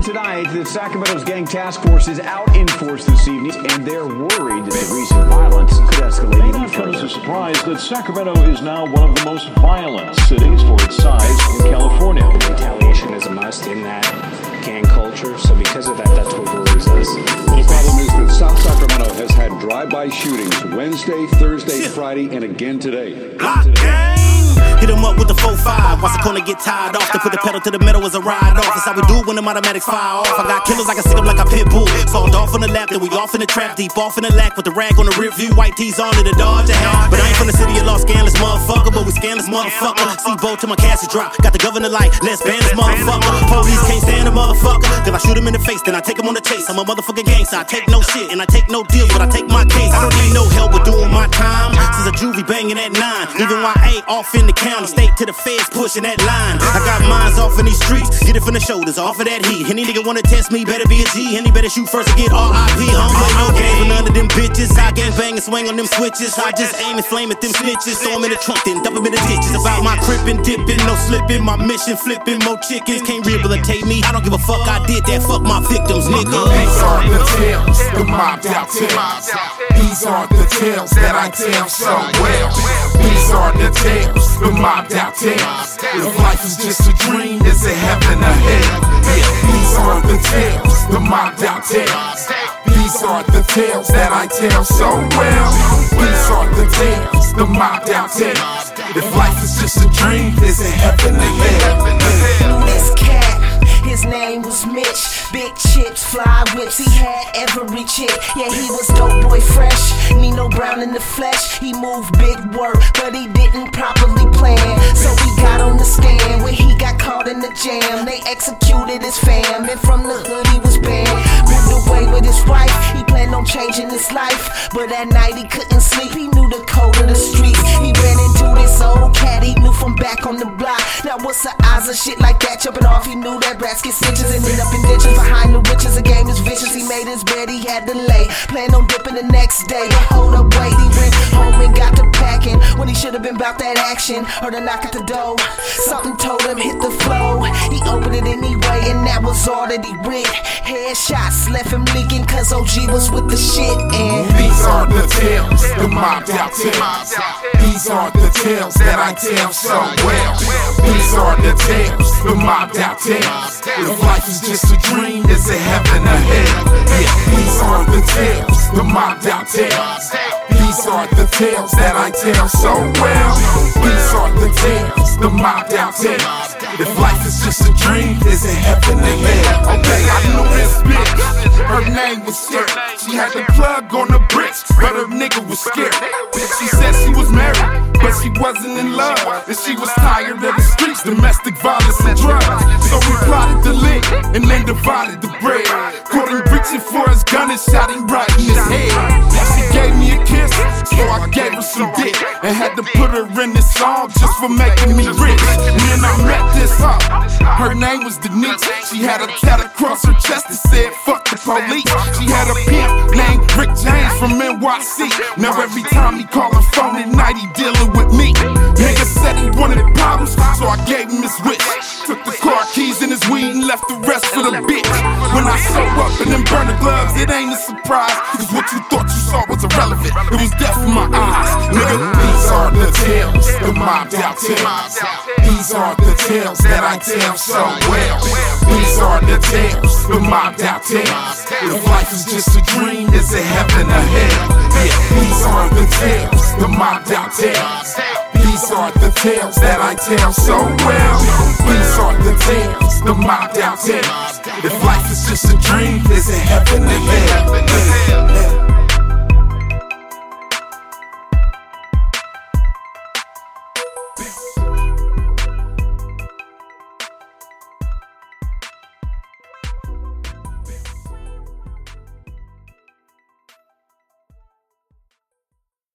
learned tonight that Sacramento's gang task force is out in force this evening, and they're worried that recent violence could escalate May even not come as further. a surprise that Sacramento is now one of the most violent cities for its size in California. retaliation is a must in that gang culture. So because of that, that's what worries us. The problem is that South Sacramento has had drive-by shootings Wednesday, Thursday, Friday, and again today. Block gang. Watch the corner get tied off. They put the pedal to the metal as a ride off. That's how we do it when them automatics fire off. I got killers, I can stick them like a pit bull. Fall off on the lap, then we off in the trap. Deep off in the lack with the rag on the rear view. White tees on to the Dodge hat. But I ain't from the city of Los Scandalous, motherfucker. But we scandalous, motherfucker. See both till my cash drop. Got the governor light. Let's ban this motherfucker. Police can't stand a motherfucker. Cause I shoot him in the face, then I take him on the chase. I'm a motherfucking gangster. I take no shit and I take no deals, but I take my case. I don't need no help Even while I ain't off in the county, state to the feds pushing that line. I got mines off in these streets. Get it from the shoulders, off of that heat. Any nigga wanna test me, better be a G. Any better shoot first and get RIP. Home play no game with none of them bitches. I gang bang and swing on them switches. I just aim and flame at them snitches. Throw 'em in the trunk, then dump 'em in the ditches. About my crippin', dipping, no slipping. My mission flipping, more chickens can't rehabilitate me. I don't give a fuck, I did that. Fuck my victims, nigga. Are the mobbed out tales. These are the tales that I tell so well. These are the tales, the mobbed out tales. If life is just a dream, is it heaven or hell? Yeah, these are the tales, the mobbed out tales. These are the tales that I tell so well. These are the tales, the mobbed out tales. If life is just a dream, is it heaven or hell? Whips. He had every chick. Yeah, he was dope boy fresh. Nino Brown in the flesh. He moved big work, but he didn't properly plan. So he got on the stand when he got caught in the jam. They executed his fam, and from the hood he was banned. Moved away with his wife. He planned on changing his life, but at night he couldn't sleep. He knew the code of the streets. He ran into this old cat he knew from back on the block. Now what's the odds of shit like that jumping off? He knew that rats get stitches and end up in ditches behind the witches. The game is vicious. He made his bed, he had to lay. Planned on dipping the next day. Hold up, wait. He went home and got to packing when he should have been about that action. Heard a knock at the door. Something told him hit the flow. He opened it anyway, and that was all that he read. Headshots left him leaking, cause OG was with the shit. And These are the tales, the mobbed out tales. These are the tales that I tell so well. These are the tales, the mobbed out tales. If life is just a dream, is it heaven or hell? Yeah, these are the tales, the mobbed out tales. These are the tales that I tell so well. These are the tales, the mobbed out tales. If life is just a dream, is it heaven or hell? Okay, I knew this bitch. Her name was Sarah. She had the plug on but her nigga was scared. She said she was married, but she wasn't in love. And she was tired of the streets, domestic violence and drugs. So we plotted the lick and then divided the bread. Caught him reaching for his gun and shot him right in his head. She gave me a kiss, so I gave her some dick. And had to put her in this song just for making me rich. And then I met this up. Her name was Denise. She had a tat across her chest that said, fuck the police. She had a pimp named Rick James from NYC. Now every time he call her phone at night, he dealing with me. Nigga said he wanted problems, so I gave him his wish. Took the car keys and his weed and left the rest for the bitch. When I show up and them burner gloves, it ain't a surprise. Cause what you thought you saw was irrelevant. It was death in my eyes. Nigga, these are the tales, the mobbed out tales. These are the tales that I tell so well. These are the tales, the mobbed out tales. If life is just a dream, is it heaven mocked out tales. These are the tales that I tell so well. These are the tales, the mocked out tales. If life is just a dream, is it heaven or hell?